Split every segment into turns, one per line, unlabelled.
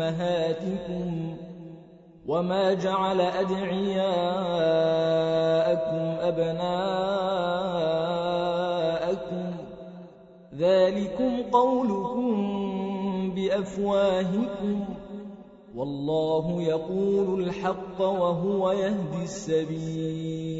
أمهاتكم وما جعل أدعياءكم أبناءكم ذلكم قولكم بأفواهكم والله يقول الحق وهو يهدي السبيل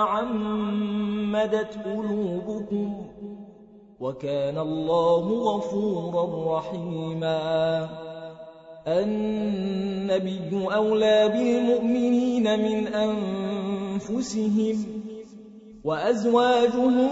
تعمدت قلوبكم وكان الله غفورا رحيما. النبي أولى بالمؤمنين من أنفسهم وأزواجهم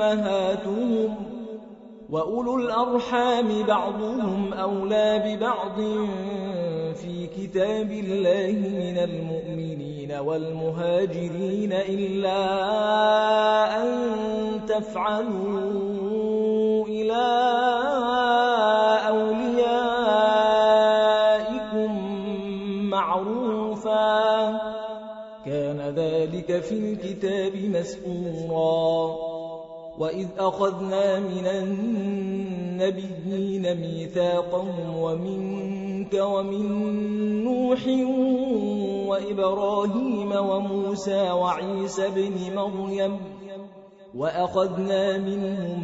أمهاتهم وأولو الأرحام بعضهم أولى ببعض في كتاب الله من المؤمنين. والمهاجرين إلا أن تفعلوا إلى أوليائكم معروفا. كان ذلك في الكتاب مسؤورا وإذ أخذنا من النبيين ميثاقهم ومنك ومن نوح وإبراهيم وموسى وعيسى بن مريم وأخذنا منهم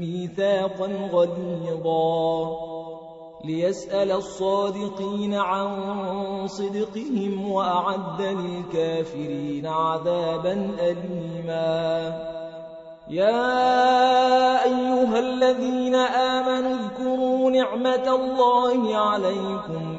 ميثاقا غليظا ليسأل الصادقين عن صدقهم وأعد للكافرين عذابا أليما. يا أيها الذين آمنوا اذكروا نعمة الله عليكم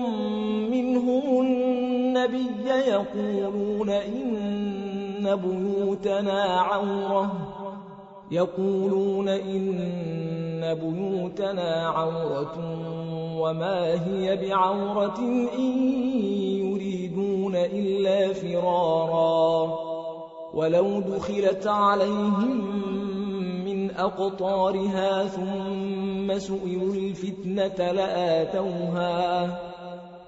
يقولون إن بيوتنا عورة. يقولون إن بيوتنا عورة وما هي بعورة إن يريدون إلا فرارا. ولو دخلت عليهم من أقطارها ثم سئلوا الفتنة لآتوها.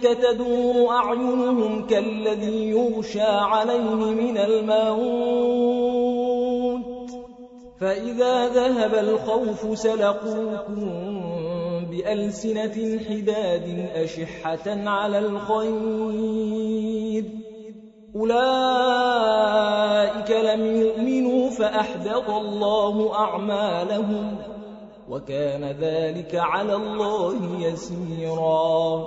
تدور أعينهم كالذي يغشى عليه من الموت فإذا ذهب الخوف سلقوكم بألسنة حداد أشحة على الخير أولئك لم يؤمنوا فأحبط الله أعمالهم وكان ذلك على الله يسيرا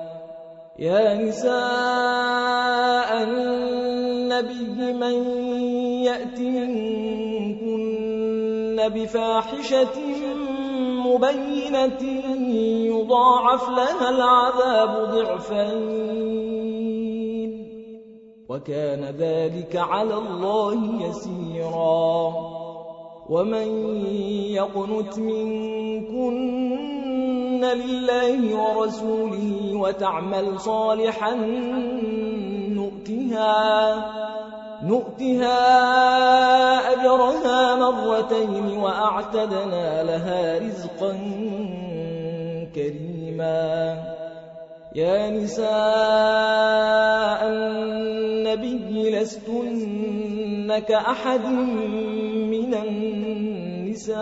يَا نِسَاءَ النَّبِيِّ مَن يَأْتِ مِنكُنَّ بِفَاحِشَةٍ مُبَيِّنَةٍ يُضَاعَفْ لَهَا الْعَذَابُ ضِعْفَيْنِ. وَكَانَ ذَلِكَ عَلَى اللَّهِ يَسِيرًا. وَمَن يَقْنُتْ مِنكُنَّ لِلَّهِ وَرَسُولِهِ وَتَعْمَلْ صَالِحًا نُؤْتِهَا نُؤْتِهَا أَجْرَهَا مَرَّتَيْنِ وَأَعْتَدْنَا لَهَا رِزْقًا كَرِيمًا يَا نِسَاءَ النَّبِيِّ لَسْتُنَّ كَأَحَدٍ مِّنَ النِّسَاءِ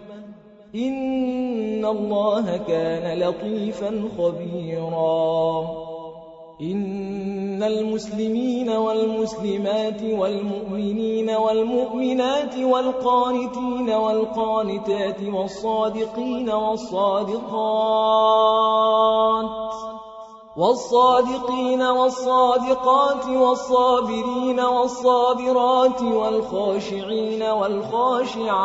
إِنَّ اللَّهَ كَانَ لَطِيفًا خَبِيرًا. إِنَّ الْمُسْلِمِينَ وَالْمُسْلِمَاتِ وَالْمُؤْمِنِينَ وَالْمُؤْمِنَاتِ وَالْقَانِتِينَ وَالْقَانِتَاتِ وَالصَّادِقِينَ وَالصَّادِقَاتِ وَالصَّادِقِينَ وَالصَّادِقَاتِ وَالصَّابِرِينَ وَالصَّابِرَاتِ وَالْخَاشِعِينَ وَالْخَاشِعَاتِ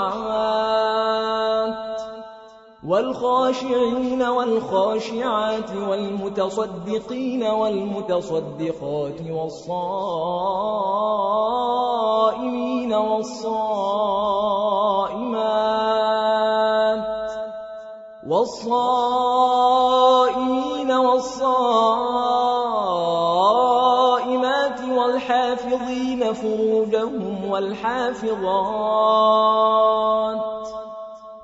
وَالْخَاشِعِينَ وَالْخَاشِعَاتِ وَالْمُتَصَدِّقِينَ وَالْمُتَصَدِّقَاتِ وَالصَّائِمِينَ وَالصَّائِمَاتِ وَالصَّائِمِينَ وَالصَّائِمَاتِ وَالْحَافِظِينَ فُرُوجَهُمْ وَالْحَافِظَاتِ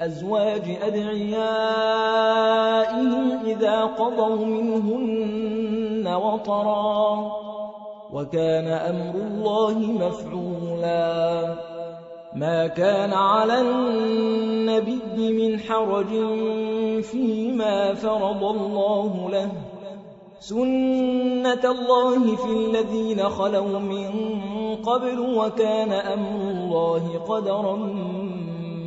أَزْوَاجِ أَدْعِيَائِهِمْ إِذَا قَضَوْا مِنْهُنَّ وَطَرًا. وَكَانَ أَمْرُ اللَّهِ مَفْعُولًا. مَا كَانَ عَلَى النَّبِيِّ مِنْ حَرَجٍ فِيمَا فَرَضَ اللَّهُ لَهُ ۖ. سُنَّةَ اللَّهِ فِي الَّذِينَ خَلَوْا مِن قَبْلُ ۚ وَكَانَ أَمْرُ اللَّهِ قَدَرًا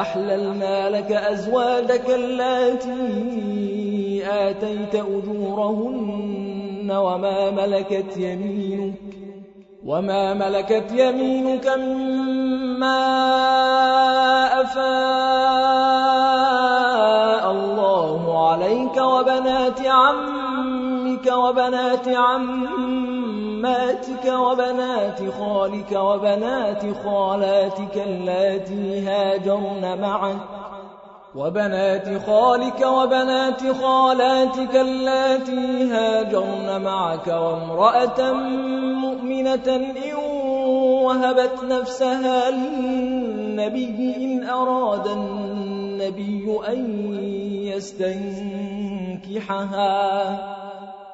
أحللنا لك أزواجك التي آتيت أجورهن وما ملكت يمينك وما ملكت يمينك مما أفاء الله عليك وبنات عمك وبنات عماتك وبنات خالك وبنات خالاتك اللاتي هاجرن معك وبنات خالك وبنات خالاتك اللاتي هاجرن معك وامرأة مؤمنة إن وهبت نفسها للنبي إن أراد النبي أن يستنكحها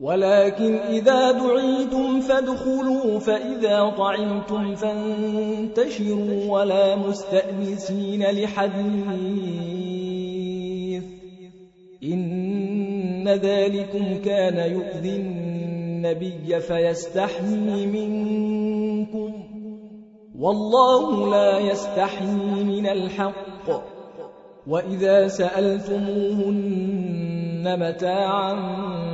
ولكن إذا دعيتم فادخلوا فإذا طعمتم فانتشروا ولا مستأنسين لحديث. إن ذلكم كان يؤذي النبي فيستحيي منكم. والله لا يستحيي من الحق. وإذا سألتموهن متاعا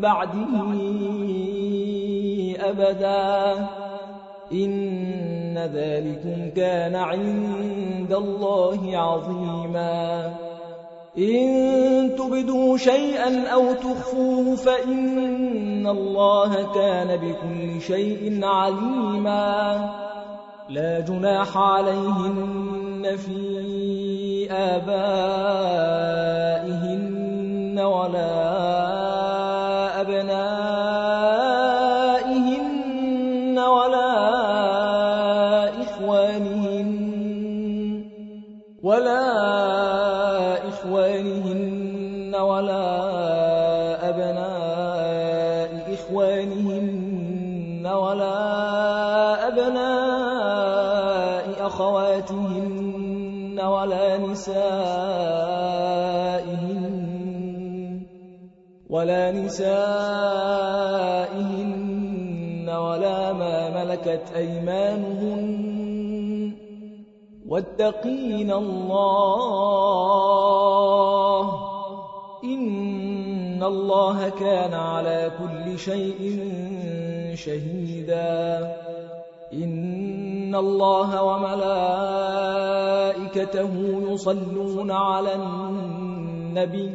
بعده أبدا. إن ذلكم كان عند الله عظيما. إن تبدوا شيئا أو تخفوه فإن الله كان بكل شيء عليما. لا جناح عليهن في آبائهن ولا نسائهن ولا ما ملكت أيمانهن واتقين الله إن الله كان على كل شيء شهيدا إن الله وملائكته يصلون على النبي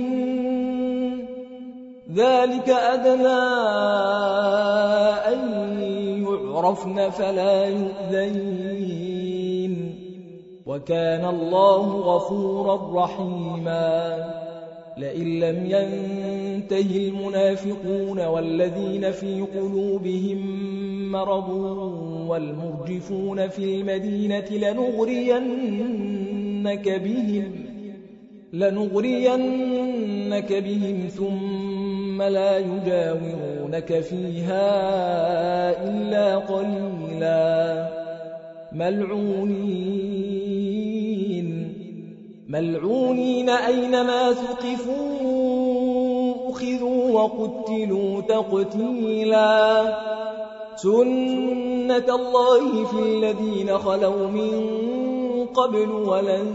ذلك أدنى أن يعرفن فلا يؤذين. وكان الله غفورا رحيما. لئن لم ينته المنافقون والذين في قلوبهم مرض والمرجفون في المدينة لنغرينك بهم لنغرينك بهم ثم لا يجاورونك فيها إلا قليلا. ملعونين. ملعونين أينما ثقفوا أخذوا وقتلوا تقتيلا. سنة الله في الذين خلوا من قبل ولن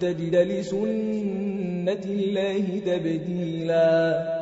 تجد لسنة الله تبديلا.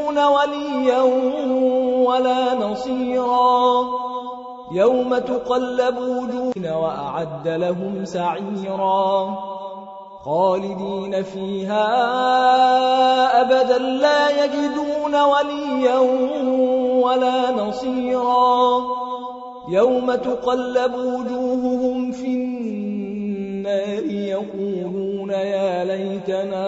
وليا ولا نصيرا. يوم تقلب وجوهنا وأعد لهم سعيرا. خالدين فيها أبدا. لا يجدون وليا ولا نصيرا. يوم تقلب وجوههم في النار يقولون يا ليتنا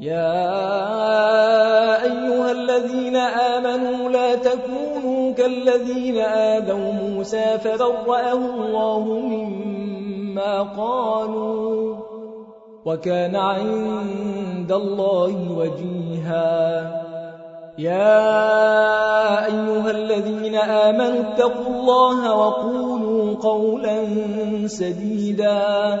يا أيها الذين آمنوا لا تكونوا كالذين آذوا موسى فبرأه الله مما قالوا وكان عند الله وجيها. يا أيها الذين آمنوا اتقوا الله وقولوا قولا سديدا.